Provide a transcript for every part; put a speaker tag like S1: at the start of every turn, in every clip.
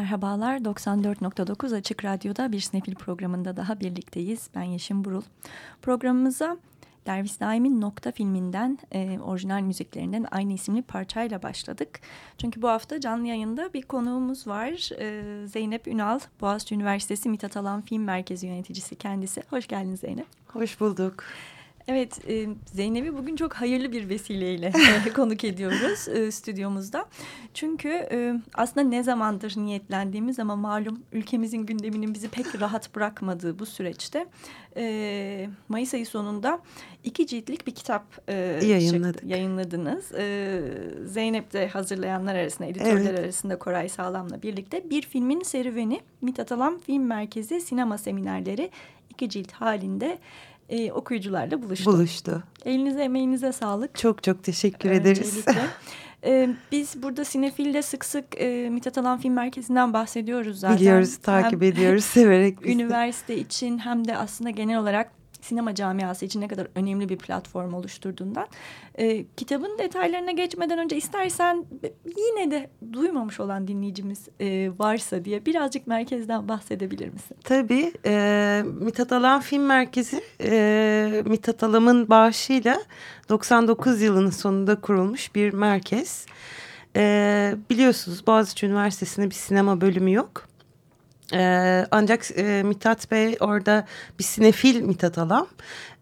S1: Merhabalar, 94.9 Açık Radyo'da bir Snefil programında daha birlikteyiz. Ben Yeşim Burul. Programımıza Derviş Daim'in Nokta filminden e, orijinal müziklerinden aynı isimli parçayla başladık. Çünkü bu hafta canlı yayında bir konuğumuz var. E, Zeynep Ünal, Boğaziçi Üniversitesi Mithat Alan Film Merkezi yöneticisi kendisi. Hoş geldin Zeynep.
S2: Hoş bulduk.
S1: Evet, e, Zeynep'i bugün çok hayırlı bir vesileyle konuk ediyoruz e, stüdyomuzda. Çünkü e, aslında ne zamandır niyetlendiğimiz ama malum ülkemizin gündeminin bizi pek rahat bırakmadığı bu süreçte e, Mayıs ayı sonunda iki ciltlik bir kitap e,
S2: Yayınladık.
S1: yayınladınız. E, Zeynep de hazırlayanlar arasında, editörler evet. arasında Koray Sağlam'la birlikte bir filmin serüveni Mithat Alam Film Merkezi Sinema Seminerleri iki cilt halinde e, okuyucularla buluştu.
S2: Buluştu.
S1: Elinize emeğinize sağlık.
S2: Çok çok teşekkür ederiz.
S1: ee, biz burada Sinefil'de sık sık e, Mithat Alan Film Merkezi'nden bahsediyoruz zaten.
S2: Biliyoruz, takip hem ediyoruz, severek.
S1: Üniversite için hem de aslında genel olarak sinema camiası için ne kadar önemli bir platform oluşturduğundan. E, kitabın detaylarına geçmeden önce istersen yine de duymamış olan dinleyicimiz e, varsa diye birazcık merkezden bahsedebilir misin?
S2: Tabii. E, Mithat Alan Film Merkezi e, Mithat Alam'ın bağışıyla 99 yılının sonunda kurulmuş bir merkez. E, biliyorsunuz Boğaziçi Üniversitesi'nde bir sinema bölümü yok. Ee, ancak e, Mithat Bey orada bir sinefil Mithat Alam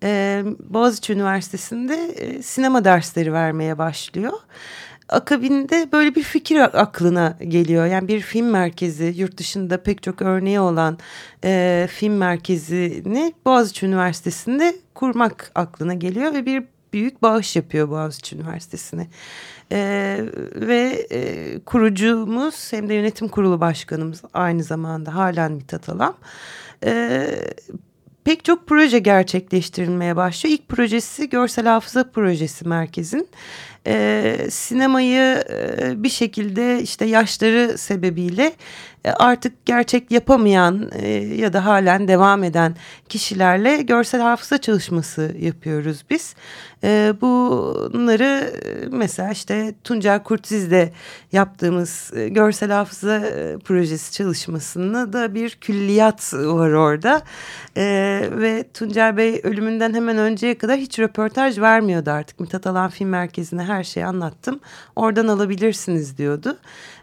S2: e, Boğaziçi Üniversitesi'nde e, sinema dersleri vermeye başlıyor. akabinde böyle bir fikir aklına geliyor. Yani bir film merkezi yurt dışında pek çok örneği olan e, film merkezini Boğaziçi Üniversitesi'nde kurmak aklına geliyor ve bir büyük bağış yapıyor Boğaziçi Üniversitesi'ne. Ee, ve e, kurucumuz hem de yönetim kurulu başkanımız aynı zamanda halen Mithat Alam. Ee, pek çok proje gerçekleştirilmeye başlıyor. İlk projesi Görsel Hafıza Projesi merkezin e, sinemayı e, bir şekilde işte yaşları sebebiyle e, artık gerçek yapamayan e, ya da halen devam eden kişilerle görsel hafıza çalışması yapıyoruz biz. E, bunları e, mesela işte Tuncel Kurtiz'de yaptığımız e, görsel hafıza e, projesi çalışmasında da bir külliyat var orada. E, ve Tuncel Bey ölümünden hemen önceye kadar hiç röportaj vermiyordu artık. Mithat Alan Film Merkezi'ne her şeyi anlattım. Oradan alabilirsiniz diyordu.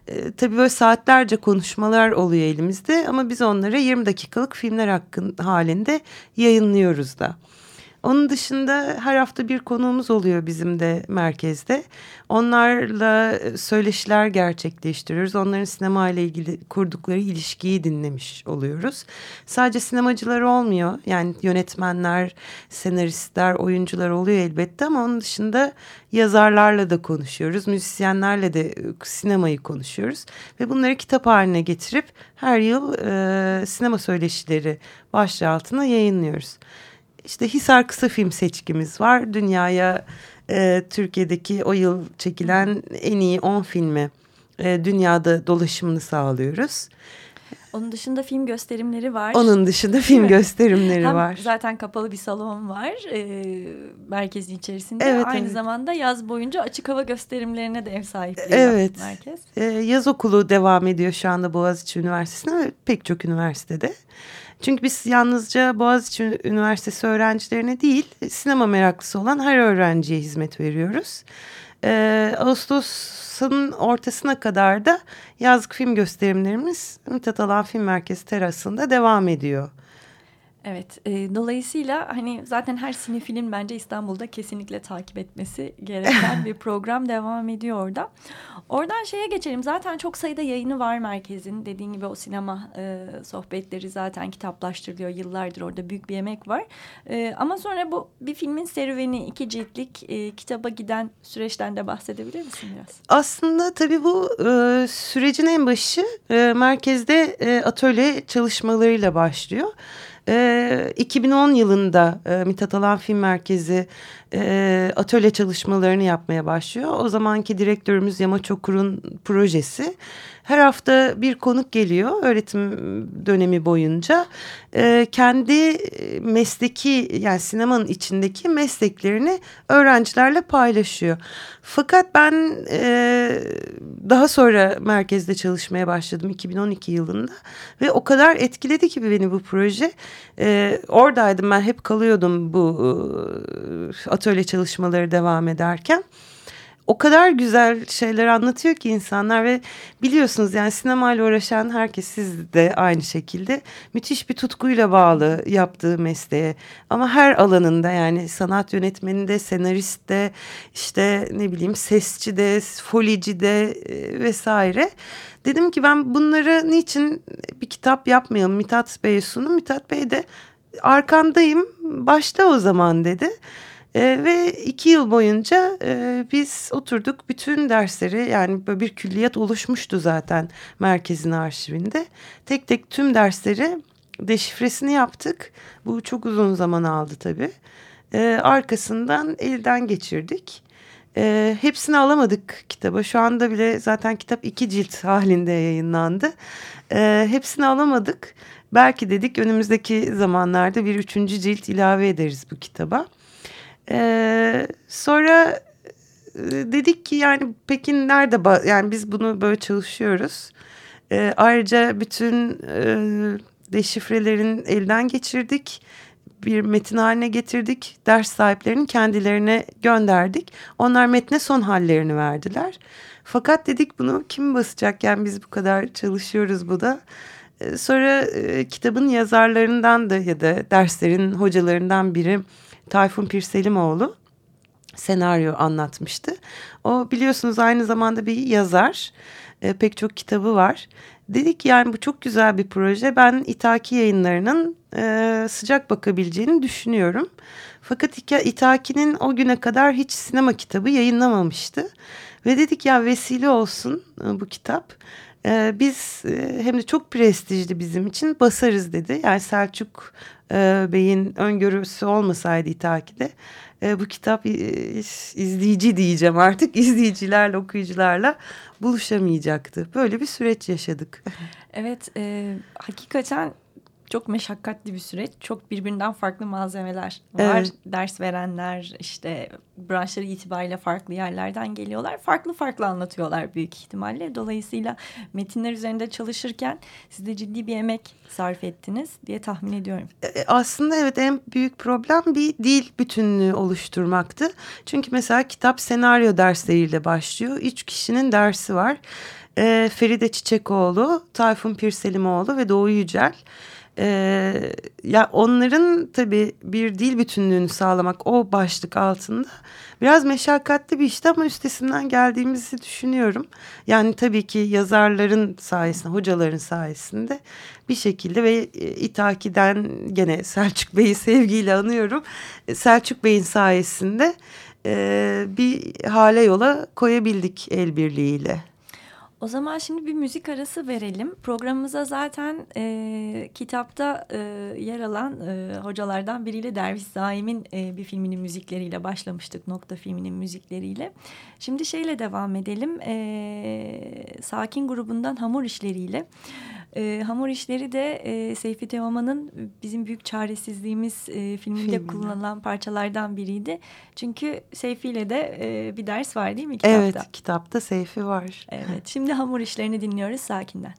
S2: E, tabii böyle saatlerce konuşmalar oluyor elimizde ama biz onları 20 dakikalık filmler hakkın halinde yayınlıyoruz da. Onun dışında her hafta bir konuğumuz oluyor bizim de merkezde. Onlarla söyleşiler gerçekleştiriyoruz. Onların sinema ile ilgili kurdukları ilişkiyi dinlemiş oluyoruz. Sadece sinemacılar olmuyor. Yani yönetmenler, senaristler, oyuncular oluyor elbette ama onun dışında yazarlarla da konuşuyoruz. Müzisyenlerle de sinemayı konuşuyoruz. Ve bunları kitap haline getirip her yıl e, sinema söyleşileri başlığı altına yayınlıyoruz işte Hisar kısa film seçkimiz var. Dünyaya e, Türkiye'deki o yıl çekilen en iyi 10 filmi e, dünyada dolaşımını sağlıyoruz.
S1: Onun dışında film gösterimleri var.
S2: Onun dışında film gösterimleri
S1: Hem
S2: var.
S1: Zaten kapalı bir salon var e, merkezin içerisinde.
S2: Evet,
S1: Aynı
S2: evet.
S1: zamanda yaz boyunca açık hava gösterimlerine de ev sahipliği
S2: Evet.
S1: merkez.
S2: E, yaz okulu devam ediyor şu anda Boğaziçi Üniversitesi'nde ve pek çok üniversitede. Çünkü biz yalnızca Boğaziçi Üniversitesi öğrencilerine değil, sinema meraklısı olan her öğrenciye hizmet veriyoruz. Ee, Ağustos'un ortasına kadar da yazlık film gösterimlerimiz Mithat Alan Film Merkezi terasında devam ediyor.
S1: Evet, e, dolayısıyla hani zaten her sinefilin bence İstanbul'da kesinlikle takip etmesi gereken bir program devam ediyor orada. Oradan şeye geçelim. Zaten çok sayıda yayını var merkezin. Dediğin gibi o sinema e, sohbetleri zaten kitaplaştırılıyor. Yıllardır orada büyük bir emek var. E, ama sonra bu bir filmin serüveni, iki ciltlik e, kitaba giden süreçten de bahsedebilir misin biraz?
S2: Aslında tabii bu e, sürecin en başı e, merkezde e, atölye çalışmalarıyla başlıyor. E, 2010 yılında e, Mithat Alan Film Merkezi e, atölye çalışmalarını yapmaya başlıyor. O zamanki direktörümüz Yamaç Okur'un projesi. Her hafta bir konuk geliyor öğretim dönemi boyunca. E, kendi mesleki yani sinemanın içindeki mesleklerini öğrencilerle paylaşıyor. Fakat ben e, daha sonra merkezde çalışmaya başladım 2012 yılında. Ve o kadar etkiledi ki beni bu proje. E, oradaydım ben hep kalıyordum bu e, atölye çalışmaları devam ederken o kadar güzel şeyler anlatıyor ki insanlar ve biliyorsunuz yani sinemayla uğraşan herkes siz de aynı şekilde müthiş bir tutkuyla bağlı yaptığı mesleğe. Ama her alanında yani sanat yönetmeninde senariste işte ne bileyim sesçi de folici de e, vesaire. Dedim ki ben bunları niçin bir kitap yapmayalım? Mithat Bey'e sunum Mithat Bey de arkandayım başla o zaman dedi. E, ve iki yıl boyunca e, biz oturduk bütün dersleri yani böyle bir külliyat oluşmuştu zaten merkezin arşivinde. Tek tek tüm dersleri deşifresini yaptık. Bu çok uzun zaman aldı tabii. E, arkasından elden geçirdik. E, hepsini alamadık kitaba. Şu anda bile zaten kitap iki cilt halinde yayınlandı. E, hepsini alamadık. Belki dedik önümüzdeki zamanlarda bir üçüncü cilt ilave ederiz bu kitaba. Ee, sonra dedik ki yani peki nerede yani biz bunu böyle çalışıyoruz. Ee, ayrıca bütün e, deşifrelerin elden geçirdik. Bir metin haline getirdik. Ders sahiplerinin kendilerine gönderdik. Onlar metne son hallerini verdiler. Fakat dedik bunu kim basacak? Yani biz bu kadar çalışıyoruz bu da. Sonra e, kitabın yazarlarından da ya da derslerin hocalarından biri Tayfun Pirselimoğlu senaryo anlatmıştı. O biliyorsunuz aynı zamanda bir yazar. E, pek çok kitabı var. Dedik yani bu çok güzel bir proje. Ben İtaki yayınlarının e, sıcak bakabileceğini düşünüyorum. Fakat İtaki'nin o güne kadar hiç sinema kitabı yayınlamamıştı. Ve dedik ya vesile olsun e, bu kitap. E, biz e, hem de çok prestijli bizim için basarız dedi. Yani Selçuk e, Bey'in öngörüsü olmasaydı İtaki'de e, bu kitap e, izleyici diyeceğim artık izleyicilerle okuyucularla buluşamayacaktı. Böyle bir süreç yaşadık.
S3: Evet e, hakikaten çok meşakkatli bir süreç. Çok birbirinden farklı malzemeler var. Evet. Ders verenler işte branşları itibariyle farklı yerlerden geliyorlar. Farklı farklı anlatıyorlar büyük ihtimalle. Dolayısıyla metinler üzerinde çalışırken siz de ciddi bir emek sarf ettiniz diye tahmin ediyorum.
S2: E, e, aslında evet en büyük problem bir dil bütünlüğü oluşturmaktı. Çünkü mesela kitap senaryo dersleriyle başlıyor. Üç kişinin dersi var. E, Feride Çiçekoğlu, Tayfun Pirselimoğlu ve Doğu Yücel. Ee, ya onların tabii bir dil bütünlüğünü sağlamak o başlık altında biraz meşakkatli bir işti ama üstesinden geldiğimizi düşünüyorum. Yani tabii ki yazarların sayesinde, hocaların sayesinde bir şekilde ve e, İtaki'den gene Selçuk Bey'i sevgiyle anıyorum. E, Selçuk Bey'in sayesinde e, bir hale yola koyabildik el birliğiyle.
S3: O zaman şimdi bir müzik arası verelim. Programımıza zaten e, kitapta e, yer alan e, hocalardan biriyle Derviş Zaim'in e, bir filminin müzikleriyle başlamıştık. Nokta filminin müzikleriyle. Şimdi şeyle devam edelim. E, Sakin grubundan Hamur işleriyle. E, hamur işleri de e, Seyfi Teoman'ın bizim büyük çaresizliğimiz e, filminde Filminde. kullanılan parçalardan biriydi. Çünkü Seyfi ile de e, bir ders var değil mi kitapta?
S2: Evet kitapta Seyfi var.
S3: Evet şimdi hamur işlerini dinliyoruz Sakin'den.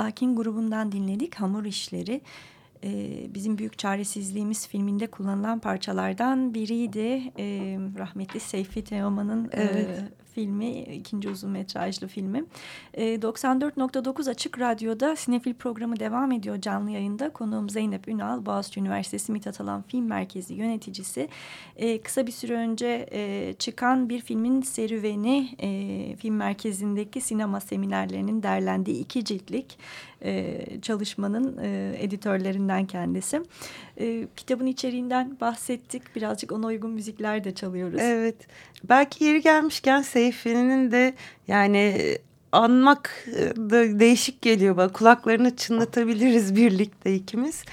S3: Sakin grubundan dinledik Hamur İşleri.
S1: e, bizim Büyük Çaresizliğimiz filminde kullanılan parçalardan biriydi. E, rahmetli Seyfi Teoman'ın e, evet. Filmi, ikinci uzun metrajlı filmi. E, 94.9 Açık Radyo'da Sinefil programı devam ediyor canlı yayında. Konuğum Zeynep Ünal, Boğaziçi Üniversitesi Mithat Alan Film Merkezi yöneticisi. E, kısa bir süre önce e, çıkan bir filmin serüveni, e, film merkezindeki sinema seminerlerinin derlendiği iki ciltlik e, çalışmanın e, editörlerinden kendisi. E, kitabın içeriğinden bahsettik. Birazcık ona uygun müzikler de çalıyoruz.
S2: Evet. Belki yeri gelmişken Seyfi'nin de yani anmak da değişik geliyor bana. Kulaklarını çınlatabiliriz birlikte ikimiz.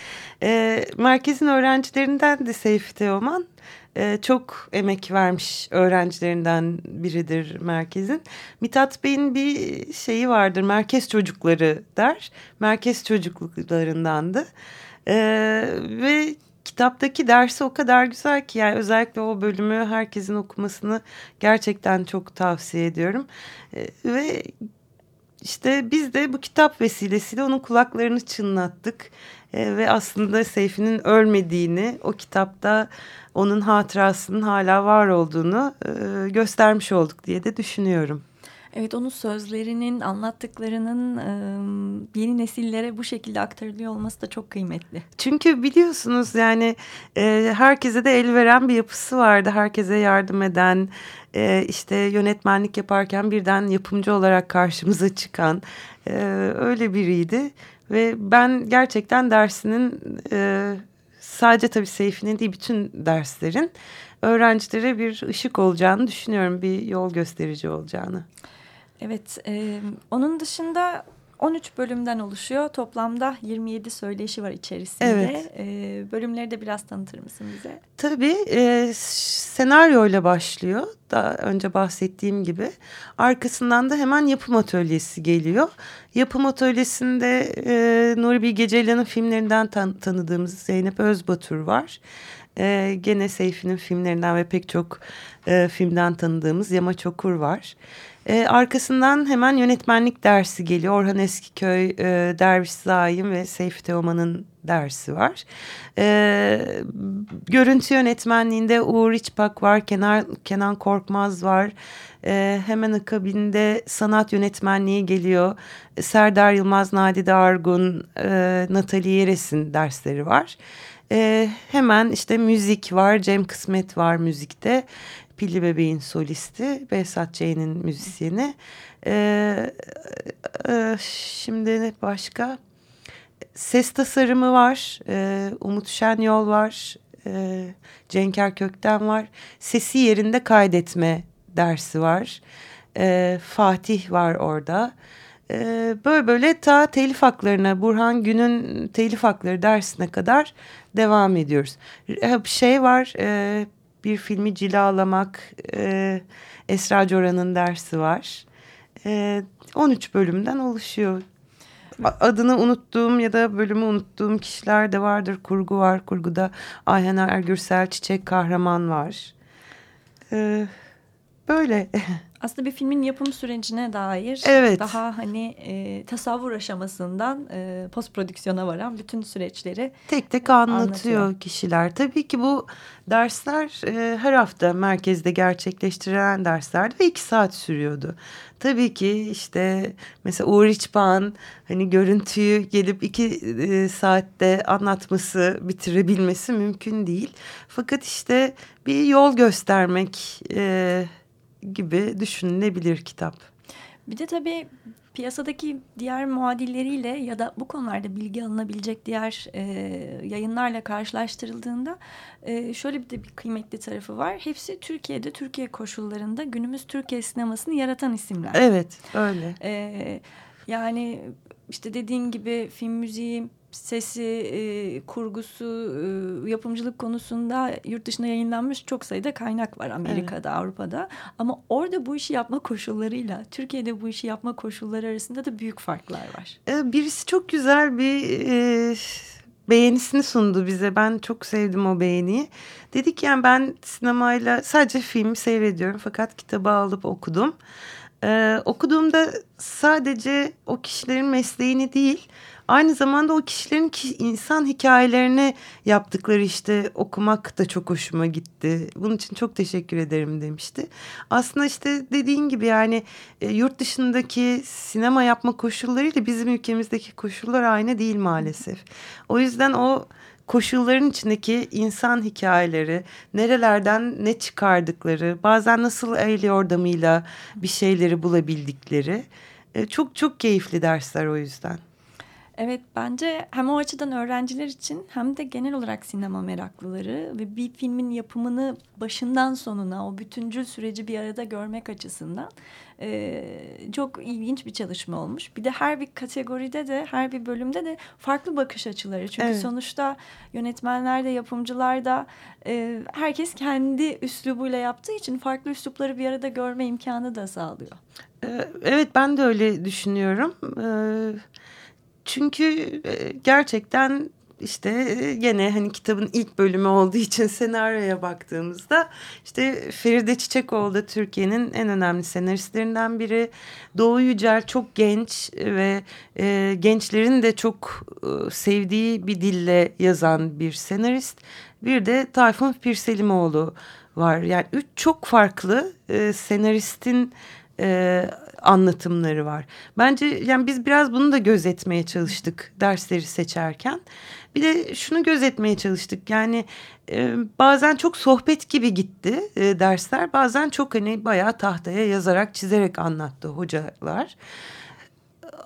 S2: E, merkezin öğrencilerinden de Seyfi Teoman e, çok emek vermiş öğrencilerinden biridir merkezin. Mithat Bey'in bir şeyi vardır merkez çocukları der. Merkez çocukluklarındandı. E, ve kitaptaki dersi o kadar güzel ki yani özellikle o bölümü herkesin okumasını gerçekten çok tavsiye ediyorum. E, ve işte biz de bu kitap vesilesiyle onun kulaklarını çınlattık. E, ve aslında Seyfi'nin ölmediğini o kitapta onun hatırasının hala var olduğunu e, göstermiş olduk diye de düşünüyorum.
S1: Evet onun sözlerinin anlattıklarının e, yeni nesillere bu şekilde aktarılıyor olması da çok kıymetli.
S2: Çünkü biliyorsunuz yani e, herkese de el veren bir yapısı vardı. Herkese yardım eden e, işte yönetmenlik yaparken birden yapımcı olarak karşımıza çıkan e, öyle biriydi. Ve ben gerçekten dersinin e, sadece tabii Seyfi'nin değil bütün derslerin öğrencilere bir ışık olacağını düşünüyorum. Bir yol gösterici olacağını.
S1: Evet, e, onun dışında 13 bölümden oluşuyor. Toplamda 27 söyleşi var içerisinde. Evet. E, bölümleri de biraz tanıtır mısın bize?
S2: Tabii. E, senaryoyla başlıyor. Daha önce bahsettiğim gibi. Arkasından da hemen yapım atölyesi geliyor. Yapım atölyesinde e, Nuri Bilge Ceylan'ın filmlerinden tan tanıdığımız Zeynep Özbatur var. E, gene Seyfi'nin filmlerinden ve pek çok e, filmden tanıdığımız Yama Çokur var. E, arkasından hemen yönetmenlik dersi geliyor. Orhan Eskiköy, e, Derviş Zaim ve Seyfi Teoman'ın dersi var. E, görüntü yönetmenliğinde Uğur İçpak var, Kenan, Kenan Korkmaz var. E, hemen akabinde sanat yönetmenliği geliyor. Serdar Yılmaz, Nadide Argun, e, Natalie Yeres'in dersleri var. E, hemen işte müzik var, Cem Kısmet var müzikte. Pilli Bebeğin solisti, Behzat Ç'nin müzisyeni. Ee, e, şimdi başka ses tasarımı var, ee, Umut Şenyol var, ee, Cenker Kökten var. Sesi yerinde kaydetme dersi var. Ee, Fatih var orada. Ee, böyle böyle ta telif haklarına, Burhan Gün'ün telif hakları dersine kadar devam ediyoruz. Bir şey var, e, bir filmi cilalamak e, Esra Coran'ın dersi var. E, 13 bölümden oluşuyor. Adını unuttuğum ya da bölümü unuttuğum kişiler de vardır. Kurgu var. Kurguda Ayhan Ergürsel, Çiçek Kahraman var. E, böyle.
S1: aslında bir filmin yapım sürecine dair evet. daha hani e, tasavvur aşamasından e, post prodüksiyona varan bütün süreçleri
S2: tek tek anlatıyor, anlatıyor kişiler. Tabii ki bu dersler e, her hafta merkezde gerçekleştirilen derslerdi ve iki saat sürüyordu. Tabii ki işte mesela Uğur İçbağ'ın hani görüntüyü gelip iki e, saatte anlatması, bitirebilmesi mümkün değil. Fakat işte bir yol göstermek... E, gibi düşünülebilir kitap.
S1: Bir de tabii piyasadaki diğer muadilleriyle ya da bu konularda bilgi alınabilecek diğer e, yayınlarla karşılaştırıldığında e, şöyle bir de bir kıymetli tarafı var. Hepsi Türkiye'de, Türkiye koşullarında günümüz Türkiye sinemasını yaratan isimler.
S2: Evet, öyle.
S1: E, yani işte dediğin gibi film müziği, sesi, e, kurgusu, e, yapımcılık konusunda yurt dışında yayınlanmış çok sayıda kaynak var Amerika'da, evet. Avrupa'da. Ama orada bu işi yapma koşullarıyla Türkiye'de bu işi yapma koşulları arasında da büyük farklar var.
S2: E, birisi çok güzel bir e, beğenisini sundu bize. Ben çok sevdim o beğeniyi. Dedik yani ben sinemayla sadece filmi seyrediyorum fakat kitabı alıp okudum. Ee, okuduğumda sadece o kişilerin mesleğini değil aynı zamanda o kişilerin ki, insan hikayelerini yaptıkları işte okumak da çok hoşuma gitti. Bunun için çok teşekkür ederim demişti. Aslında işte dediğin gibi yani e, yurt dışındaki sinema yapma koşullarıyla bizim ülkemizdeki koşullar aynı değil maalesef. O yüzden o koşulların içindeki insan hikayeleri, nerelerden ne çıkardıkları, bazen nasıl el yordamıyla bir şeyleri bulabildikleri e, çok çok keyifli dersler o yüzden.
S1: Evet bence hem o açıdan öğrenciler için hem de genel olarak sinema meraklıları ve bir filmin yapımını başından sonuna o bütüncül süreci bir arada görmek açısından e, çok ilginç bir çalışma olmuş. Bir de her bir kategoride de her bir bölümde de farklı bakış açıları. Çünkü evet. sonuçta yönetmenler de yapımcılar da e, herkes kendi üslubuyla yaptığı için farklı üslupları bir arada görme imkanı da sağlıyor.
S2: Evet ben de öyle düşünüyorum. Evet çünkü e, gerçekten işte e, gene hani kitabın ilk bölümü olduğu için senaryoya baktığımızda işte Feride Çiçekoğlu da Türkiye'nin en önemli senaristlerinden biri. Doğu Yücel çok genç ve e, gençlerin de çok e, sevdiği bir dille yazan bir senarist. Bir de Tayfun Pirselimoğlu var. Yani üç çok farklı e, senaristin e, anlatımları var. Bence yani biz biraz bunu da gözetmeye çalıştık dersleri seçerken. Bir de şunu gözetmeye çalıştık. Yani e, bazen çok sohbet gibi gitti e, dersler. Bazen çok hani bayağı tahtaya yazarak çizerek anlattı hocalar.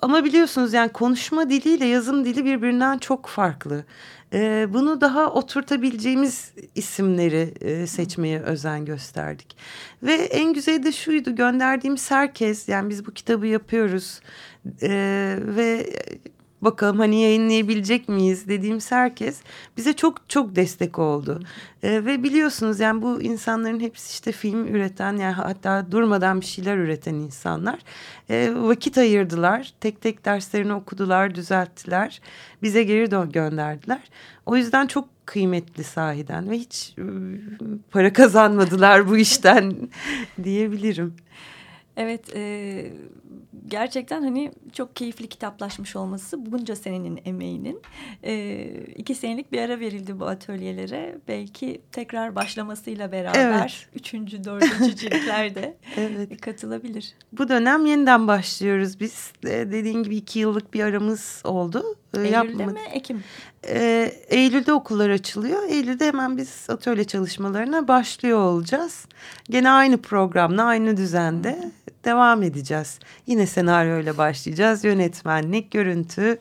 S2: Ama biliyorsunuz yani konuşma diliyle yazım dili birbirinden çok farklı. E, bunu daha oturtabileceğimiz isimleri e, seçmeye özen gösterdik. Ve en güzeli de şuydu gönderdiğimiz herkes yani biz bu kitabı yapıyoruz e, ve bakalım hani yayınlayabilecek miyiz dediğimiz herkes bize çok çok destek oldu. E, ve biliyorsunuz yani bu insanların hepsi işte film üreten yani hatta durmadan bir şeyler üreten insanlar. E, vakit ayırdılar. Tek tek derslerini okudular, düzelttiler. Bize geri dön gönderdiler. O yüzden çok kıymetli sahiden ve hiç para kazanmadılar bu işten diyebilirim.
S1: Evet, e, gerçekten hani çok keyifli kitaplaşmış olması bunca senenin emeğinin. E, iki senelik bir ara verildi bu atölyelere. Belki tekrar başlamasıyla beraber evet. üçüncü, dördüncü ciltlerde evet. katılabilir.
S2: Bu dönem yeniden başlıyoruz biz. Dediğin gibi iki yıllık bir aramız oldu.
S1: Eylül'de Yapmadık. mi, Ekim?
S2: Ee, Eylül'de okullar açılıyor. Eylül'de hemen biz atölye çalışmalarına başlıyor olacağız. Gene aynı programla, aynı düzende devam edeceğiz. Yine senaryoyla başlayacağız. Yönetmenlik, görüntü,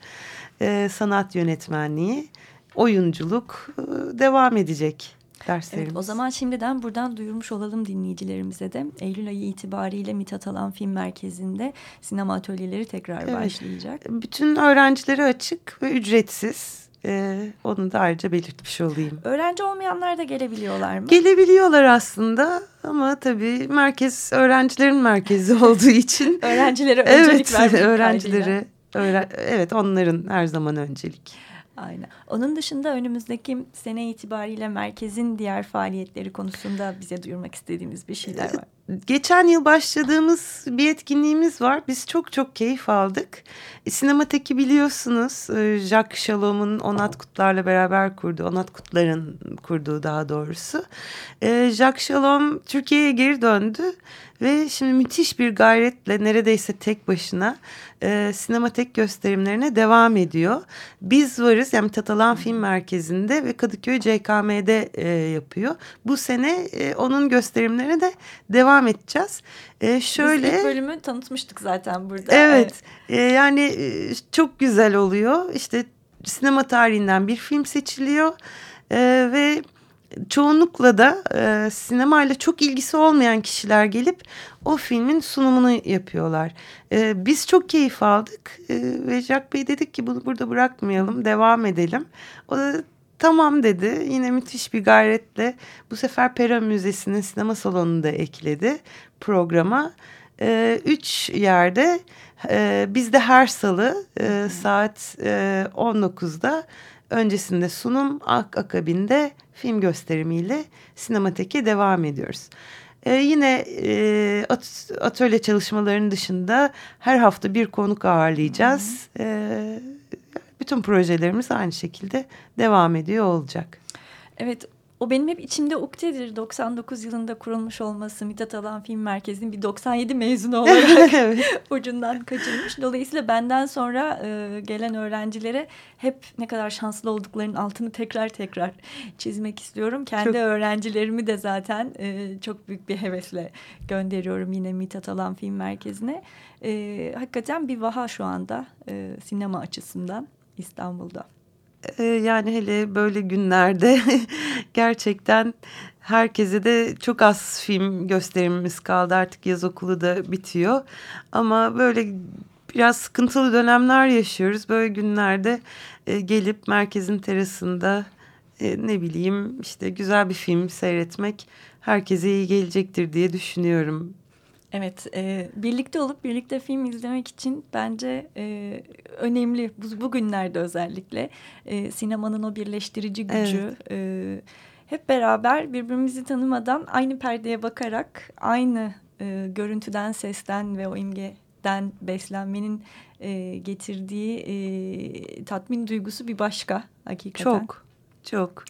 S2: e, sanat yönetmenliği, oyunculuk e, devam edecek derslerimiz. Evet,
S1: o zaman şimdiden buradan duyurmuş olalım dinleyicilerimize de. Eylül ayı itibariyle Mithat Alan Film Merkezi'nde sinema atölyeleri tekrar evet. başlayacak.
S2: Bütün öğrencilere açık ve ücretsiz. Ee, onu da ayrıca belirtmiş olayım.
S1: Öğrenci olmayanlar da gelebiliyorlar mı?
S2: Gelebiliyorlar aslında ama tabii merkez öğrencilerin merkezi olduğu için.
S1: Öğrencilere öncelik
S2: evet, vermek öğrencileri, öğren evet onların her zaman öncelik.
S1: Aynen. Onun dışında önümüzdeki sene itibariyle merkezin diğer faaliyetleri konusunda bize duyurmak istediğiniz bir şeyler var.
S2: Geçen yıl başladığımız bir etkinliğimiz var. Biz çok çok keyif aldık. Sinemateki biliyorsunuz e, Jacques Shalom'un Onat Kutlar'la beraber kurduğu, Onat Kutlar'ın kurduğu daha doğrusu. E, Jacques Shalom Türkiye'ye geri döndü ve şimdi müthiş bir gayretle neredeyse tek başına e, sinematek gösterimlerine devam ediyor. Biz varız yani Tatalan Film Merkezi'nde ve Kadıköy CKM'de e, yapıyor. Bu sene e, onun gösterimlerine de devam edeceğiz.
S1: E, şöyle, Biz ilk bölümü tanıtmıştık zaten burada.
S2: Evet e, yani e, çok güzel oluyor. İşte sinema tarihinden bir film seçiliyor e, ve çoğunlukla da e, sinemayla çok ilgisi olmayan kişiler gelip o filmin sunumunu yapıyorlar. E, biz çok keyif aldık e, ve Jack Bey dedik ki bunu burada bırakmayalım devam edelim. O da tamam dedi yine müthiş bir gayretle bu sefer Pera Müzesi'nin sinema salonunu da ekledi programa. E, üç yerde e, bizde her salı e, saat e, 19'da öncesinde sunum ak akabinde film gösterimiyle sinemateke devam ediyoruz. E, yine e, at, atölye çalışmalarının dışında her hafta bir konuk ağırlayacağız. E, bütün projelerimiz aynı şekilde devam ediyor olacak.
S1: Evet o benim hep içimde uktedir. 99 yılında kurulmuş olması Mithat Alan Film Merkezi'nin bir 97 mezunu olarak ucundan kaçırmış. Dolayısıyla benden sonra e, gelen öğrencilere hep ne kadar şanslı olduklarının altını tekrar tekrar çizmek istiyorum. Kendi çok... öğrencilerimi de zaten e, çok büyük bir hevesle gönderiyorum yine Mithat Alan Film Merkezi'ne. E, hakikaten bir vaha şu anda e, sinema açısından İstanbul'da.
S2: Ee, yani hele böyle günlerde gerçekten herkese de çok az film gösterimimiz kaldı. Artık yaz okulu da bitiyor. Ama böyle biraz sıkıntılı dönemler yaşıyoruz. Böyle günlerde e, gelip merkezin terasında e, ne bileyim işte güzel bir film seyretmek herkese iyi gelecektir diye düşünüyorum.
S1: Evet, e, birlikte olup birlikte film izlemek için bence e, önemli. Bu, bugünlerde özellikle e, sinemanın o birleştirici gücü. Evet. E, hep beraber birbirimizi tanımadan aynı perdeye bakarak aynı e, görüntüden, sesten ve o imgeden beslenmenin e, getirdiği e, tatmin duygusu bir başka hakikaten.
S2: Çok, çok.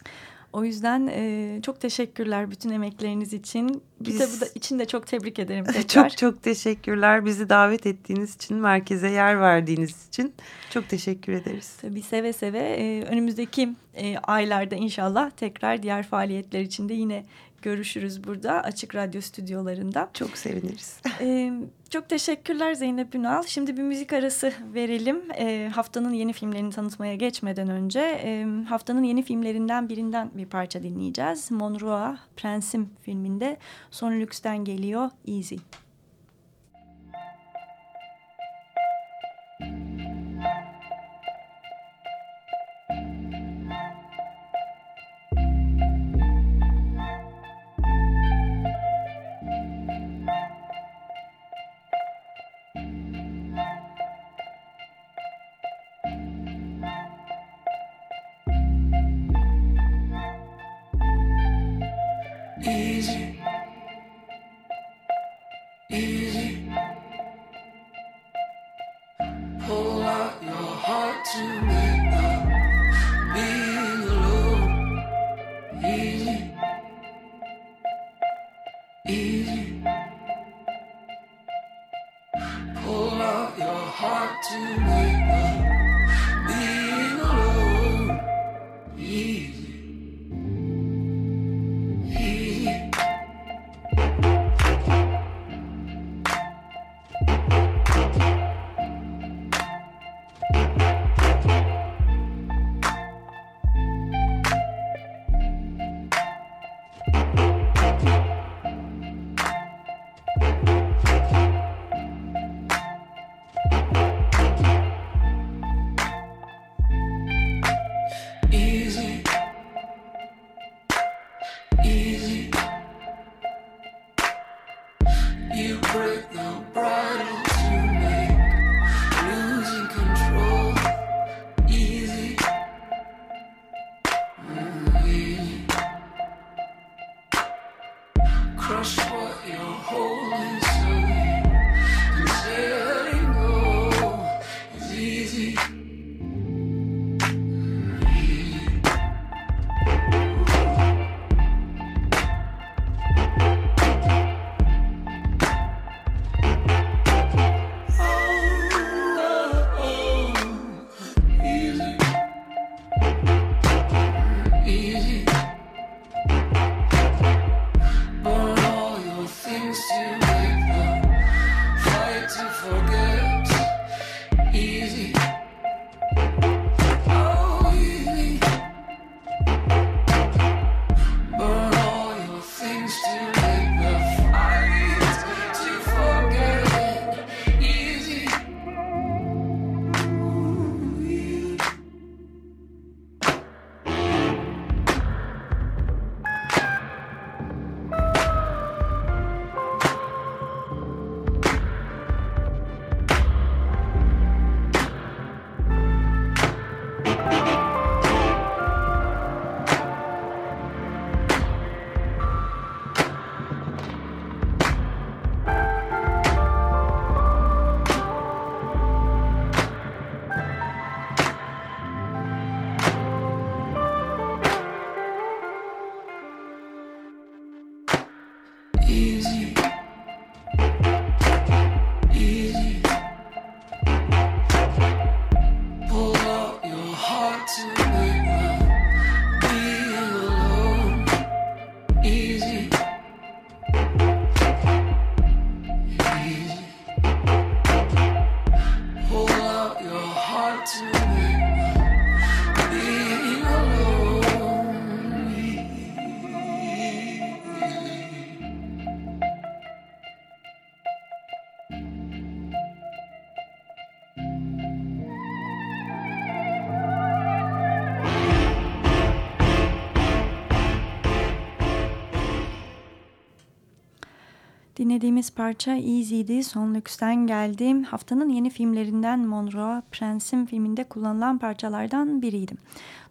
S1: O yüzden e, çok teşekkürler bütün emekleriniz için. Biz, Kitabı da için de çok tebrik ederim tekrar.
S2: çok çok teşekkürler. Bizi davet ettiğiniz için, merkeze yer verdiğiniz için çok teşekkür ederiz.
S1: Tabii seve seve. E, önümüzdeki e, aylarda inşallah tekrar diğer faaliyetler içinde yine görüşürüz burada Açık Radyo stüdyolarında.
S2: Çok seviniriz.
S1: Ee, çok teşekkürler Zeynep Ünal. Şimdi bir müzik arası verelim. Ee, haftanın yeni filmlerini tanıtmaya geçmeden önce e, haftanın yeni filmlerinden birinden bir parça dinleyeceğiz. Monroe Prensim filminde Son Lüks'ten geliyor Easy. crush what you hold. Dinlediğimiz parça Easy'di. Son Lüks'ten geldi. Haftanın yeni filmlerinden Monroe, Prens'in filminde kullanılan parçalardan biriydi.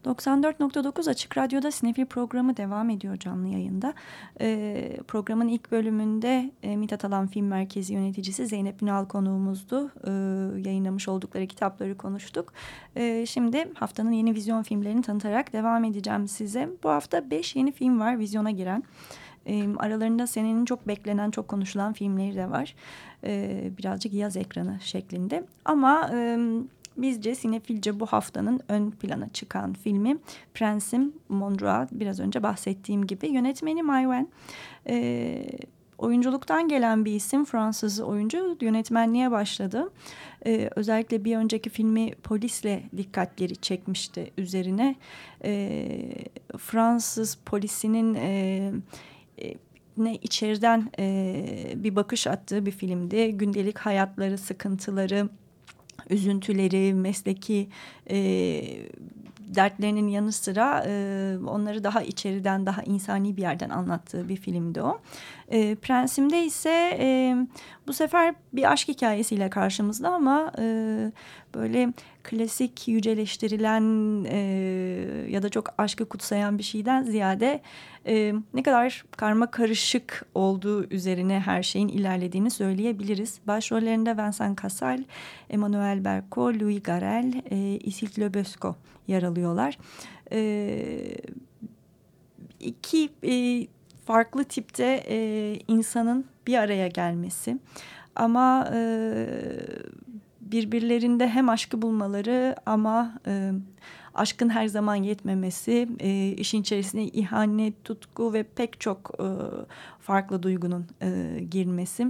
S1: 94.9 Açık Radyo'da Sinefil programı devam ediyor canlı yayında. Ee, programın ilk bölümünde e, Mithat Alan Film Merkezi yöneticisi Zeynep Ünal konuğumuzdu. Ee, yayınlamış oldukları kitapları konuştuk. Ee, şimdi haftanın yeni vizyon filmlerini tanıtarak devam edeceğim size. Bu hafta 5 yeni film var vizyona giren. E, aralarında senenin çok beklenen, çok konuşulan filmleri de var. E, birazcık yaz ekranı şeklinde. Ama e, bizce sinefilce bu haftanın ön plana çıkan filmi Prensim Monroe. Biraz önce bahsettiğim gibi. Yönetmeni Mai Wen. E, oyunculuktan gelen bir isim Fransız oyuncu yönetmenliğe başladı. Ee, özellikle bir önceki filmi polisle dikkatleri çekmişti üzerine. Ee, Fransız polisinin e, ne içeriden e, bir bakış attığı bir filmdi. Gündelik hayatları, sıkıntıları, üzüntüleri, mesleki e, dertlerinin yanı sıra e, onları daha içeriden, daha insani bir yerden anlattığı bir filmdi o. E, Prensim'de ise e, bu sefer bir aşk hikayesiyle karşımızda ama e, böyle klasik yüceleştirilen e, ya da çok aşkı kutsayan bir şeyden ziyade e, ne kadar karma karışık olduğu üzerine her şeyin ilerlediğini söyleyebiliriz. Başrollerinde Vincent Cassel, Emmanuel Berco, Louis Garel, e, Isil Lebesco yer alıyorlar. E, iki e, farklı tipte e, insanın bir araya gelmesi ama e, birbirlerinde hem aşkı bulmaları ama e, aşkın her zaman yetmemesi, e, işin içerisine ihanet, tutku ve pek çok e, farklı duygunun e, girmesi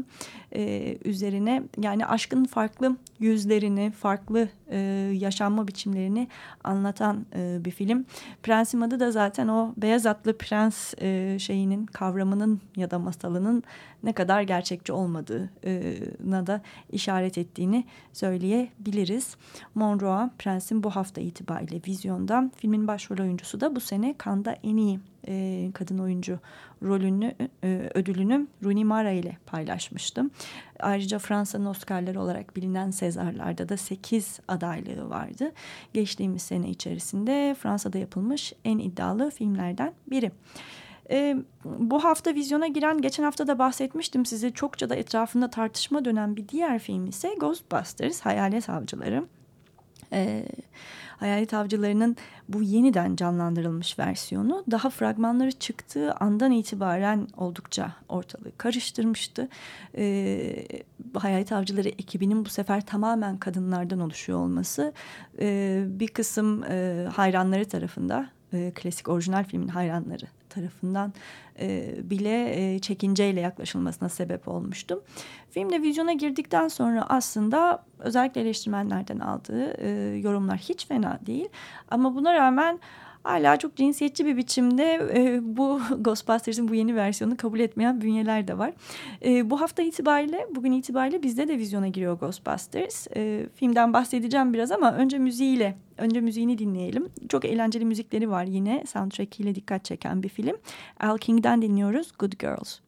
S1: e, üzerine yani aşkın farklı yüzlerini, farklı e, yaşanma biçimlerini anlatan e, bir film. Prensim adı da zaten o beyaz atlı prens e, şeyinin kavramının ya da masalının ne kadar gerçekçi olmadığına da işaret ettiğini söyleyebiliriz. Monroe Prens'in bu hafta itibariyle vizyonda filmin başrol oyuncusu da bu sene Cannes'da en iyi e, kadın oyuncu rolünü e, ödülünü Rooney Mara ile paylaşmıştım. Ayrıca Fransa'nın Oscar'ları olarak bilinen Sezar'larda da 8 adaylığı vardı. Geçtiğimiz sene içerisinde Fransa'da yapılmış en iddialı filmlerden biri. E, bu hafta vizyona giren, geçen hafta da bahsetmiştim size çokça da etrafında tartışma dönen bir diğer film ise Ghostbusters, Hayalet Avcıları. Evet Hayalet Avcıları'nın bu yeniden canlandırılmış versiyonu daha fragmanları çıktığı andan itibaren oldukça ortalığı karıştırmıştı. Ee, Hayalet Avcıları ekibinin bu sefer tamamen kadınlardan oluşuyor olması e, bir kısım e, hayranları tarafında e, klasik orijinal filmin hayranları tarafından e, bile e, çekinceyle yaklaşılmasına sebep olmuştu. Film de vizyona girdikten sonra aslında özellikle eleştirmenlerden aldığı e, yorumlar hiç fena değil. Ama buna rağmen hala çok cinsiyetçi bir biçimde e, bu Ghostbusters'ın bu yeni versiyonunu kabul etmeyen bünyeler de var. E, bu hafta itibariyle, bugün itibariyle bizde de vizyona giriyor Ghostbusters. E, filmden bahsedeceğim biraz ama önce müziğiyle, önce müziğini dinleyelim. Çok eğlenceli müzikleri var yine. Soundtrack ile dikkat çeken bir film. Al King'den dinliyoruz Good Girls.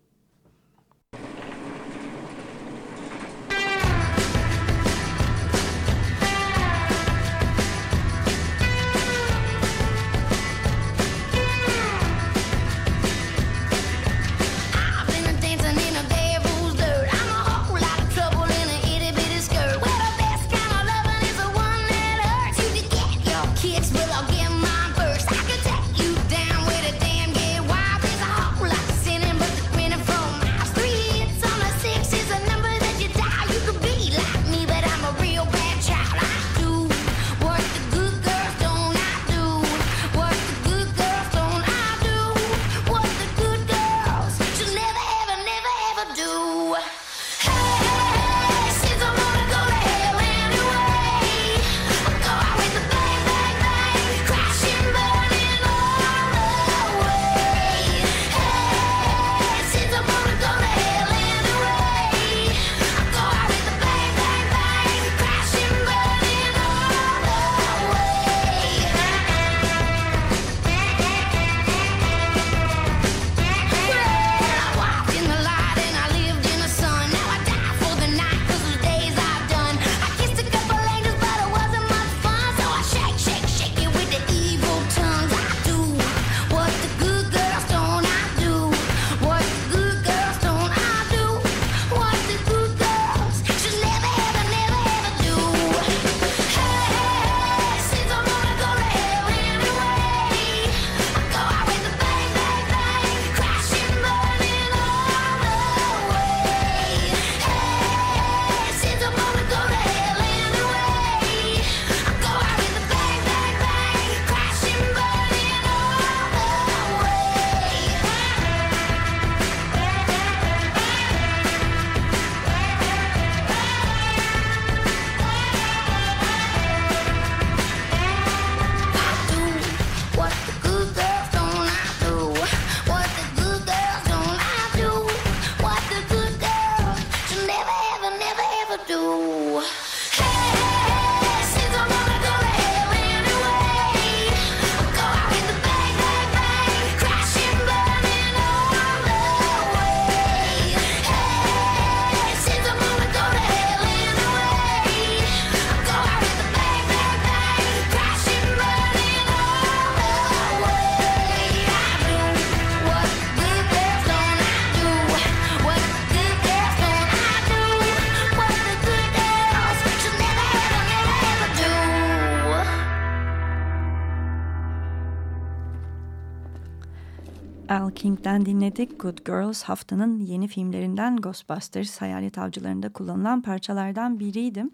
S1: King'den dinledik. Good Girls haftanın yeni filmlerinden Ghostbusters hayalet avcılarında kullanılan parçalardan biriydi.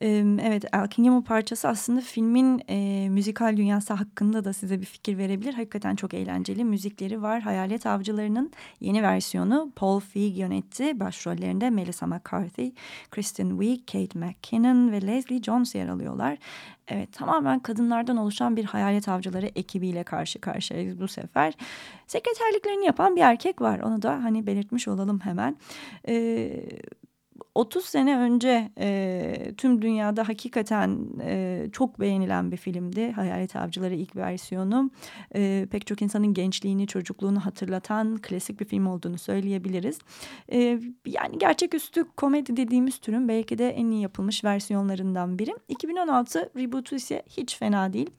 S1: Evet King'in bu parçası aslında filmin e, müzikal dünyası hakkında da size bir fikir verebilir. Hakikaten çok eğlenceli müzikleri var. Hayalet Avcıları'nın yeni versiyonu Paul Feig yönetti. Başrollerinde Melissa McCarthy, Kristen Wiig, Kate McKinnon ve Leslie Jones yer alıyorlar. Evet tamamen kadınlardan oluşan bir hayalet avcıları ekibiyle karşı karşıyayız bu sefer. Sekreterliklerini yapan bir erkek var. Onu da hani belirtmiş olalım hemen. Ee, 30 sene önce e, tüm dünyada hakikaten e, çok beğenilen bir filmdi. Hayalet Avcıları ilk versiyonu. E, pek çok insanın gençliğini, çocukluğunu hatırlatan klasik bir film olduğunu söyleyebiliriz. E, yani gerçeküstü komedi dediğimiz türün belki de en iyi yapılmış versiyonlarından biri. 2016 reboot'u ise hiç fena değil.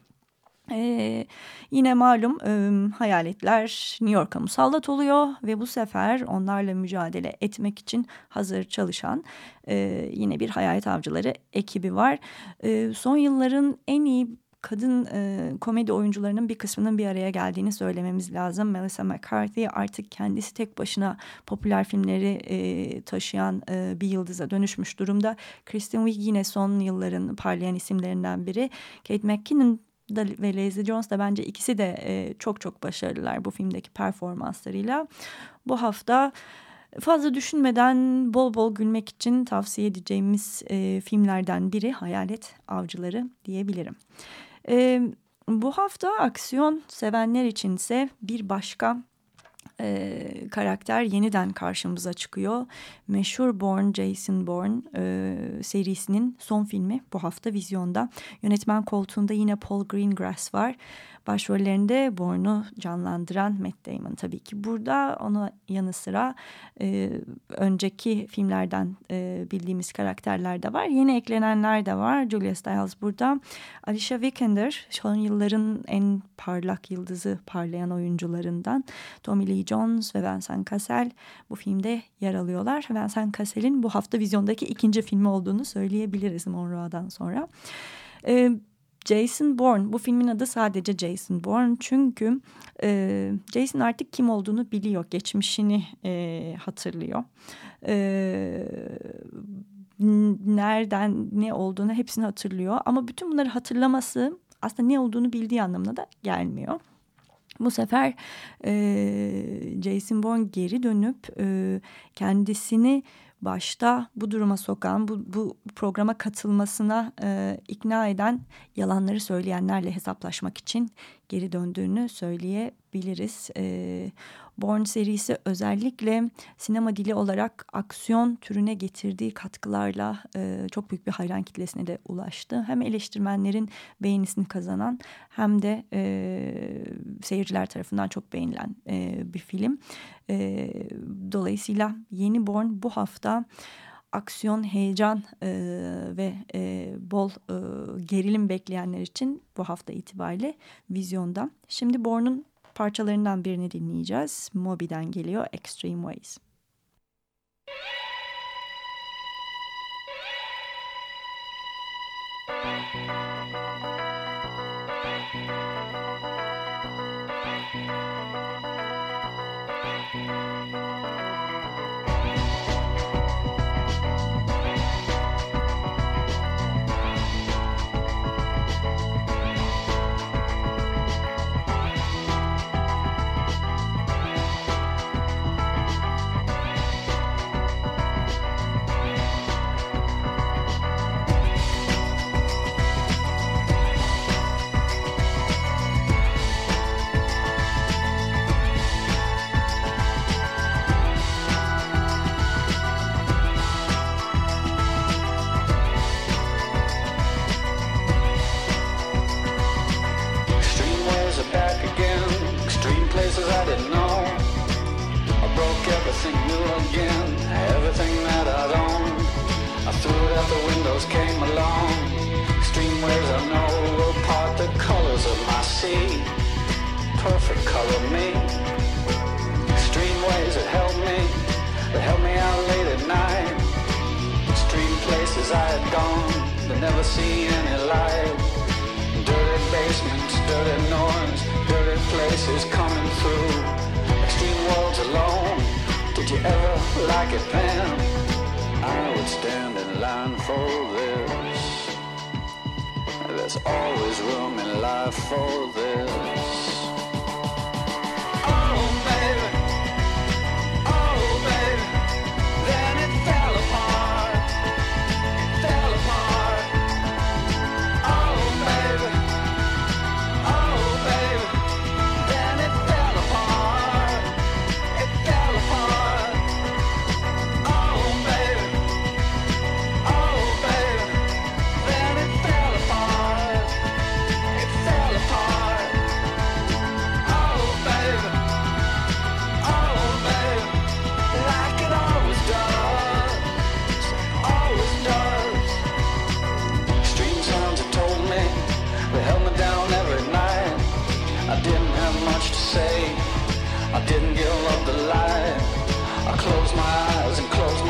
S1: Ee, yine malum e, hayaletler New York'a musallat oluyor ve bu sefer onlarla mücadele etmek için hazır çalışan e, yine bir hayalet avcıları ekibi var. E, son yılların en iyi kadın e, komedi oyuncularının bir kısmının bir araya geldiğini söylememiz lazım. Melissa McCarthy artık kendisi tek başına popüler filmleri e, taşıyan e, bir yıldıza dönüşmüş durumda. Kristen Wiig yine son yılların parlayan isimlerinden biri. Kate McKinnon ve Leslie Jones da bence ikisi de e, çok çok başarılılar bu filmdeki performanslarıyla. Bu hafta fazla düşünmeden bol bol gülmek için tavsiye edeceğimiz e, filmlerden biri Hayalet Avcıları diyebilirim. E, bu hafta aksiyon sevenler içinse bir başka e, karakter yeniden karşımıza çıkıyor. Meşhur Bourne, Jason Bourne e, serisinin son filmi bu hafta vizyonda. Yönetmen koltuğunda yine Paul Greengrass var. Başrollerinde Bourne'u canlandıran Matt Damon tabii ki burada. Onun yanı sıra e, önceki filmlerden e, bildiğimiz karakterler de var. Yeni eklenenler de var. Julia Stiles burada. Alicia Vikander son yılların en parlak yıldızı parlayan oyuncularından. Tommy Lee Jones ve Vincent Cassel bu filmde yer alıyorlar. Vincent Cassel'in bu hafta vizyondaki ikinci filmi olduğunu söyleyebiliriz Monroe'dan sonra. Ee, Jason Bourne. Bu filmin adı sadece Jason Bourne. Çünkü e, Jason artık kim olduğunu biliyor geçmişini e, hatırlıyor. E, nereden ne olduğunu hepsini hatırlıyor. Ama bütün bunları hatırlaması aslında ne olduğunu bildiği anlamına da gelmiyor. Bu sefer e, Jason Bourne geri dönüp e, kendisini başta bu duruma sokan, bu, bu programa katılmasına e, ikna eden yalanları söyleyenlerle hesaplaşmak için geri döndüğünü söyleyebiliriz. E, Born serisi özellikle sinema dili olarak aksiyon türüne getirdiği katkılarla e, çok büyük bir hayran kitlesine de ulaştı. Hem eleştirmenlerin beğenisini kazanan hem de e, seyirciler tarafından çok beğenilen e, bir film. E, dolayısıyla Yeni Born bu hafta aksiyon, heyecan e, ve e, bol e, gerilim bekleyenler için bu hafta itibariyle vizyonda. Şimdi Born'un parçalarından birini dinleyeceğiz. Moby'den geliyor Extreme Ways.
S4: dirty basements,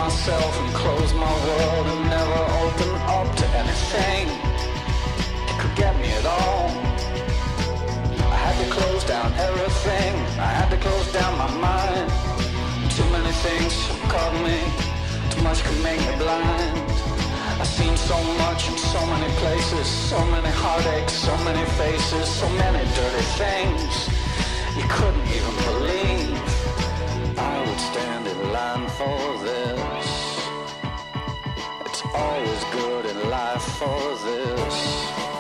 S4: myself and close my world and never open up to anything that could get me at all. I had to close down everything. I had to close down my mind. Too many things caught me. Too much could make me blind. I've seen so much in so many places, so many heartaches, so many faces, so many dirty things you couldn't even believe. I would stand for this always good in life for this.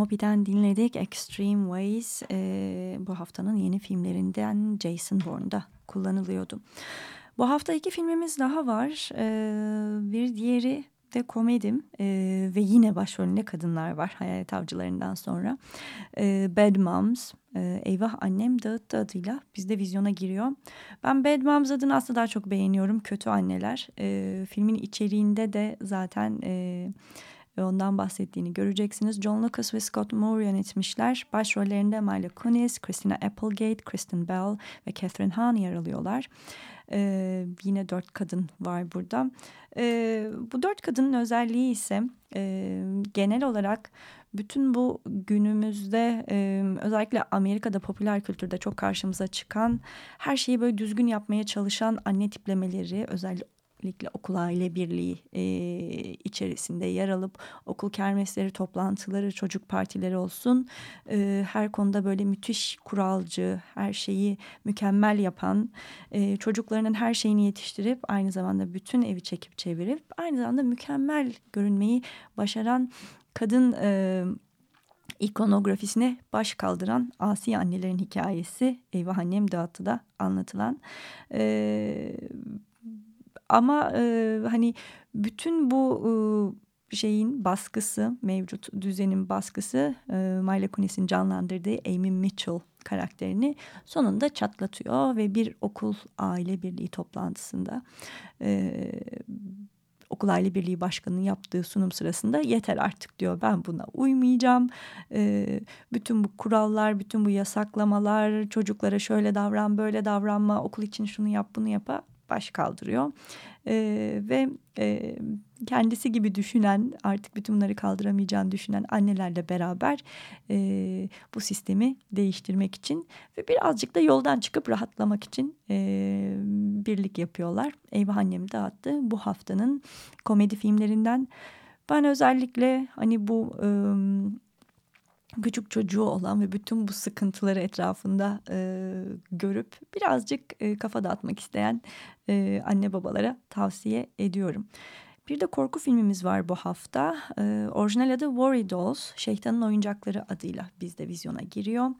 S1: Moby'den dinledik Extreme Ways e, bu haftanın yeni filmlerinden Jason Bourne'da kullanılıyordu. Bu hafta iki filmimiz daha var. E, bir diğeri de komedim e, ve yine başrolünde kadınlar var Hayalet Avcılarından sonra. E, Bad Moms, e, Eyvah Annem Dağıttı adıyla bizde vizyona giriyor. Ben Bad Moms adını aslında daha çok beğeniyorum. Kötü Anneler. E, filmin içeriğinde de zaten... E, ondan bahsettiğini göreceksiniz. John Lucas ve Scott Moore yönetmişler. Başrollerinde Mila Kunis, Christina Applegate, Kristen Bell ve Catherine Hahn yer alıyorlar. Ee, yine dört kadın var burada. Ee, bu dört kadının özelliği ise e, genel olarak bütün bu günümüzde e, özellikle Amerika'da popüler kültürde çok karşımıza çıkan her şeyi böyle düzgün yapmaya çalışan anne tiplemeleri özellikle özellikle okul aile birliği e, içerisinde yer alıp okul kermesleri, toplantıları, çocuk partileri olsun. E, her konuda böyle müthiş kuralcı, her şeyi mükemmel yapan, e, çocuklarının her şeyini yetiştirip aynı zamanda bütün evi çekip çevirip aynı zamanda mükemmel görünmeyi başaran kadın e, ikonografisine baş kaldıran asi annelerin hikayesi Eyvah Annem Dağıttı'da anlatılan e, ama e, hani bütün bu e, şeyin baskısı, mevcut düzenin baskısı e, Myla Kunis'in canlandırdığı Amy Mitchell karakterini sonunda çatlatıyor ve bir okul aile birliği toplantısında e, okul aile birliği başkanının yaptığı sunum sırasında yeter artık diyor ben buna uymayacağım. E, bütün bu kurallar, bütün bu yasaklamalar, çocuklara şöyle davran, böyle davranma, okul için şunu yap, bunu yapa baş kaldırıyor. E, ve e, kendisi gibi düşünen artık bütün bunları kaldıramayacağını düşünen annelerle beraber e, bu sistemi değiştirmek için ve birazcık da yoldan çıkıp rahatlamak için e, birlik yapıyorlar. Eyvah Annem dağıttı bu haftanın komedi filmlerinden. Ben özellikle hani bu... E, küçük çocuğu olan ve bütün bu sıkıntıları etrafında e, görüp birazcık e, kafa dağıtmak isteyen e, anne babalara tavsiye ediyorum. Bir de korku filmimiz var bu hafta. Ee, orijinal adı Worry Dolls, Şeytanın Oyuncakları adıyla bizde vizyona giriyor.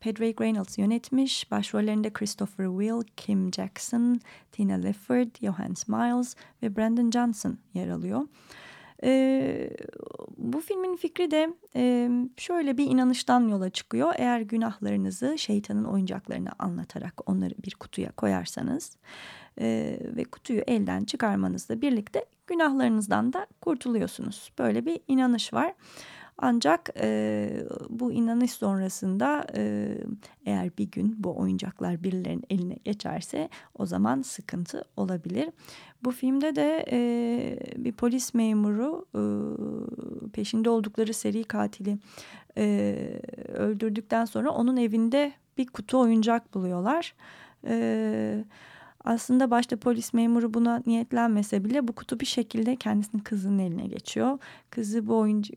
S1: Patrick Reynolds yönetmiş. Başrollerinde Christopher Will, Kim Jackson, Tina Lefford, Johannes Miles ve Brandon Johnson yer alıyor. E, bu filmin fikri de e, şöyle bir inanıştan yola çıkıyor. Eğer günahlarınızı şeytanın oyuncaklarına anlatarak onları bir kutuya koyarsanız e, ve kutuyu elden çıkarmanızla birlikte günahlarınızdan da kurtuluyorsunuz. Böyle bir inanış var. Ancak e, bu inanış sonrasında e, eğer bir gün bu oyuncaklar birilerinin eline geçerse o zaman sıkıntı olabilir. Bu filmde de e, bir polis memuru e, peşinde oldukları seri katili e, öldürdükten sonra onun evinde bir kutu oyuncak buluyorlar. Evet aslında başta polis memuru buna niyetlenmese bile bu kutu bir şekilde kendisinin kızının eline geçiyor. Kızı bu oyuncu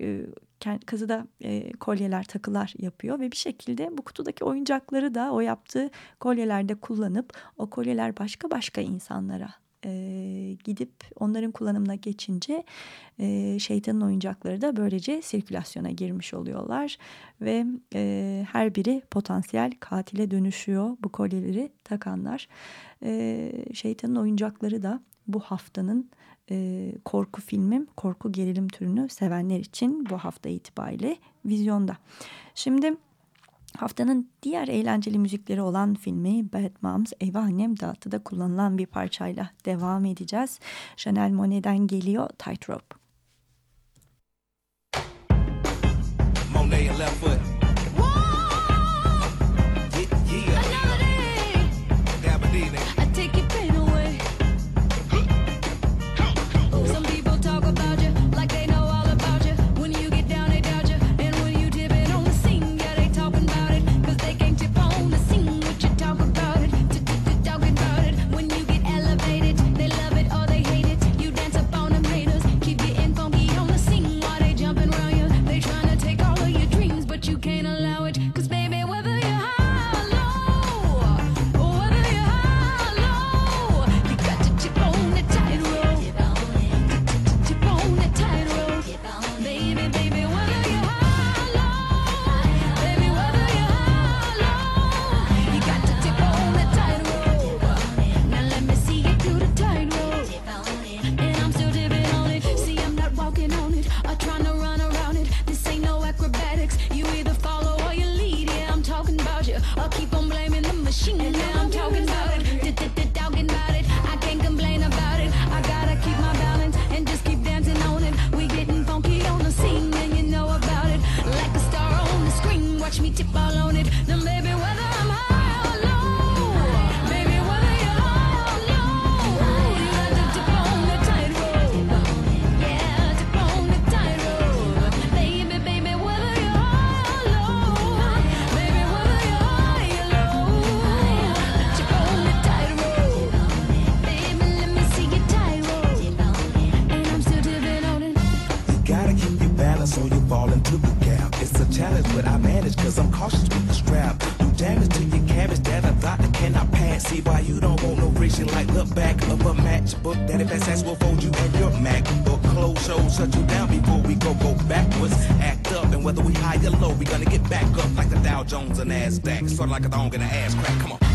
S1: kızı da e, kolyeler takılar yapıyor ve bir şekilde bu kutudaki oyuncakları da o yaptığı kolyelerde kullanıp o kolyeler başka başka insanlara e, gidip onların kullanımına geçince e, şeytanın oyuncakları da böylece sirkülasyona girmiş oluyorlar ve e, her biri potansiyel katile dönüşüyor bu kolyeleri takanlar. E, şeytanın oyuncakları da bu haftanın e, korku filmim, korku gerilim türünü sevenler için bu hafta itibariyle vizyonda. Şimdi Haftanın diğer eğlenceli müzikleri olan filmi Bad Moms Eyvah Annem Dağıtı'da kullanılan bir parçayla devam edeceğiz. Chanel Monet'den geliyor Tightrope. Monet. You damage
S5: to your cabbage that a doctor cannot pass. See why you don't want no reason
S6: like the back of a
S5: matchbook. That if ass will fold you and your MacBook. Close shows shut you down before we go go backwards. Act up and whether we high or low, we gonna get back up like the Dow Jones and Nasdaq. Sort of like a
S6: thong in an ass crack. Come on.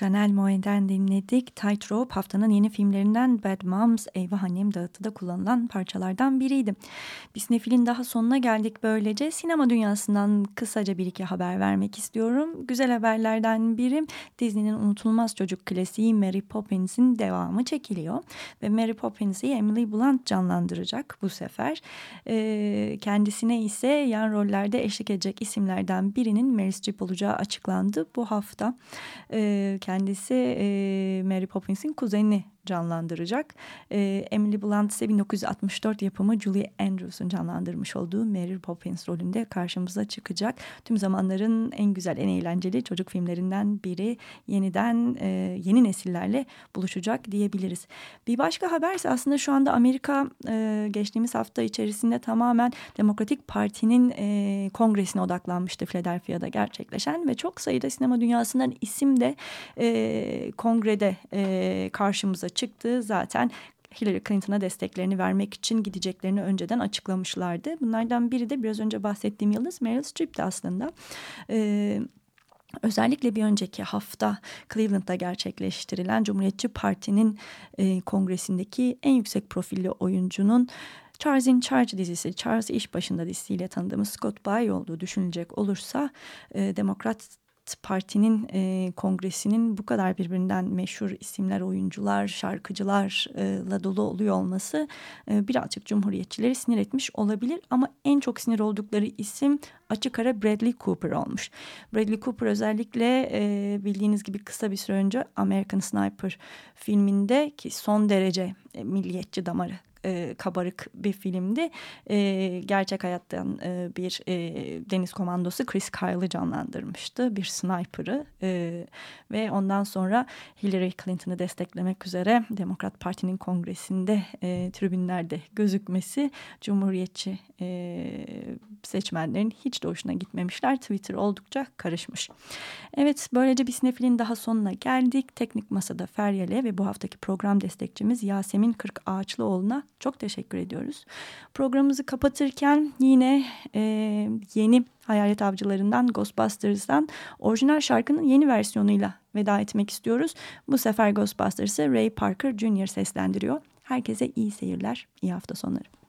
S1: Chanel Moendandi dinledik. Tightrope haftanın yeni filmlerinden Bad Moms, Eyvah Annem Dağıtı'da kullanılan parçalardan biriydi. Biz Nefil'in daha sonuna geldik böylece. Sinema dünyasından kısaca bir iki haber vermek istiyorum. Güzel haberlerden biri Disney'nin unutulmaz çocuk klasiği Mary Poppins'in devamı çekiliyor. Ve Mary Poppins'i Emily Blunt canlandıracak bu sefer. Ee, kendisine ise yan rollerde eşlik edecek isimlerden birinin Meryl Streep olacağı açıklandı bu hafta. Ee, kendisi e, Mary Poppins'in kuzenini canlandıracak. E, Emily Blunt ise 1964 yapımı Julie Andrews'un canlandırmış olduğu Mary Poppins rolünde karşımıza çıkacak. Tüm zamanların en güzel, en eğlenceli çocuk filmlerinden biri yeniden e, yeni nesillerle buluşacak diyebiliriz. Bir başka haber ise aslında şu anda Amerika e, geçtiğimiz hafta içerisinde tamamen Demokratik Parti'nin e, kongresine odaklanmıştı Philadelphia'da gerçekleşen ve çok sayıda sinema dünyasından isim de e, kongrede e, karşımıza çıktı. Zaten Hillary Clinton'a desteklerini vermek için gideceklerini önceden açıklamışlardı. Bunlardan biri de biraz önce bahsettiğim yıldız Meryl Streep'ti aslında. Ee, Özellikle bir önceki hafta Cleveland'da gerçekleştirilen Cumhuriyetçi Parti'nin e, kongresindeki en yüksek profilli oyuncunun Charles in Charge dizisi, Charles İş Başında dizisiyle tanıdığımız Scott Baio olduğu düşünülecek olursa e, Demokrat Parti'nin e, kongresinin bu kadar birbirinden meşhur isimler, oyuncular, şarkıcılarla dolu oluyor olması e, birazcık cumhuriyetçileri sinir etmiş olabilir. Ama en çok sinir oldukları isim açık ara Bradley Cooper olmuş. Bradley Cooper özellikle e, bildiğiniz gibi kısa bir süre önce American Sniper filminde ki son derece e, milliyetçi damarı e, kabarık bir filmdi. E, gerçek hayattan e, bir e, deniz komandosu Chris Kyle'ı canlandırmıştı. Bir sniper'ı e, ve ondan sonra Hillary Clinton'ı desteklemek üzere Demokrat Parti'nin kongresinde e, tribünlerde gözükmesi Cumhuriyetçi e, seçmenlerin hiç de hoşuna gitmemişler. Twitter oldukça karışmış. Evet böylece bir sinefilin daha sonuna geldik. Teknik Masada Feryal'e ve bu haftaki program destekçimiz Yasemin Kırk Ağaçlıoğlu'na çok teşekkür ediyoruz. Programımızı kapatırken yine e, yeni Hayalet Avcılarından Ghostbusters'dan orijinal şarkının yeni versiyonuyla veda etmek istiyoruz. Bu sefer Ghostbusters'ı Ray Parker Jr. seslendiriyor. Herkese iyi seyirler, iyi hafta sonları.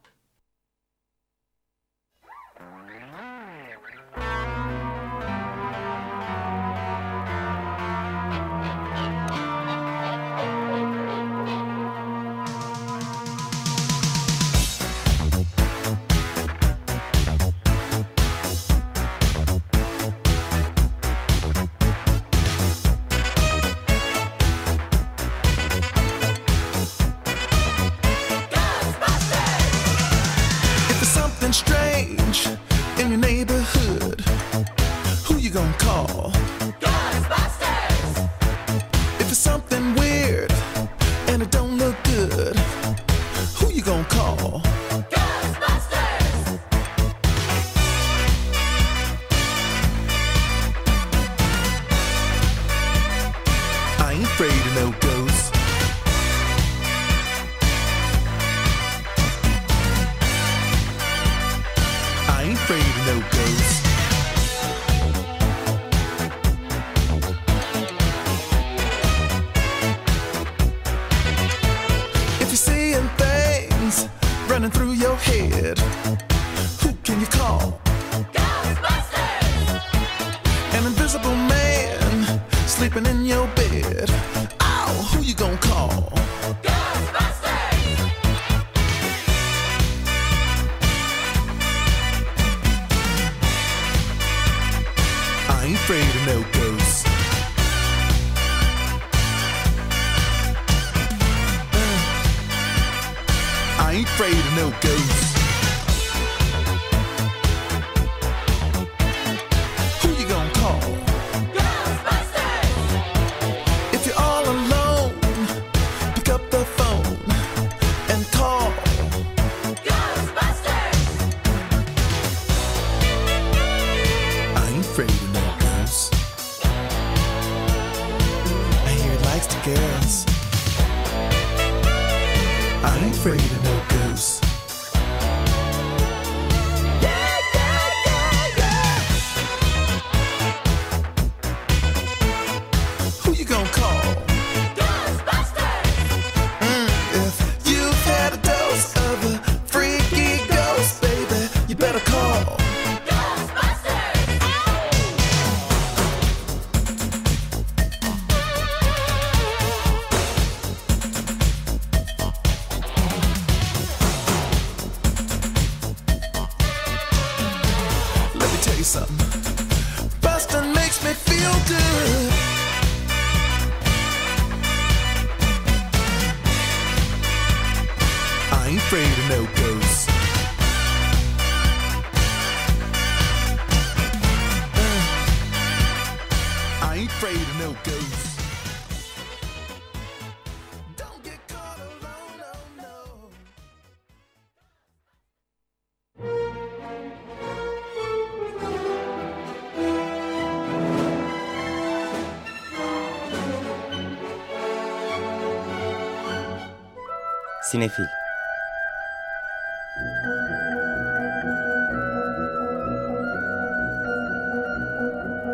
S6: afraid
S7: of no girls. I hear he likes the girls. I ain't afraid of
S8: Sinefil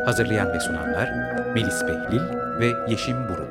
S9: Hazırlayan ve sunanlar Melis Behlil ve Yeşim Burul.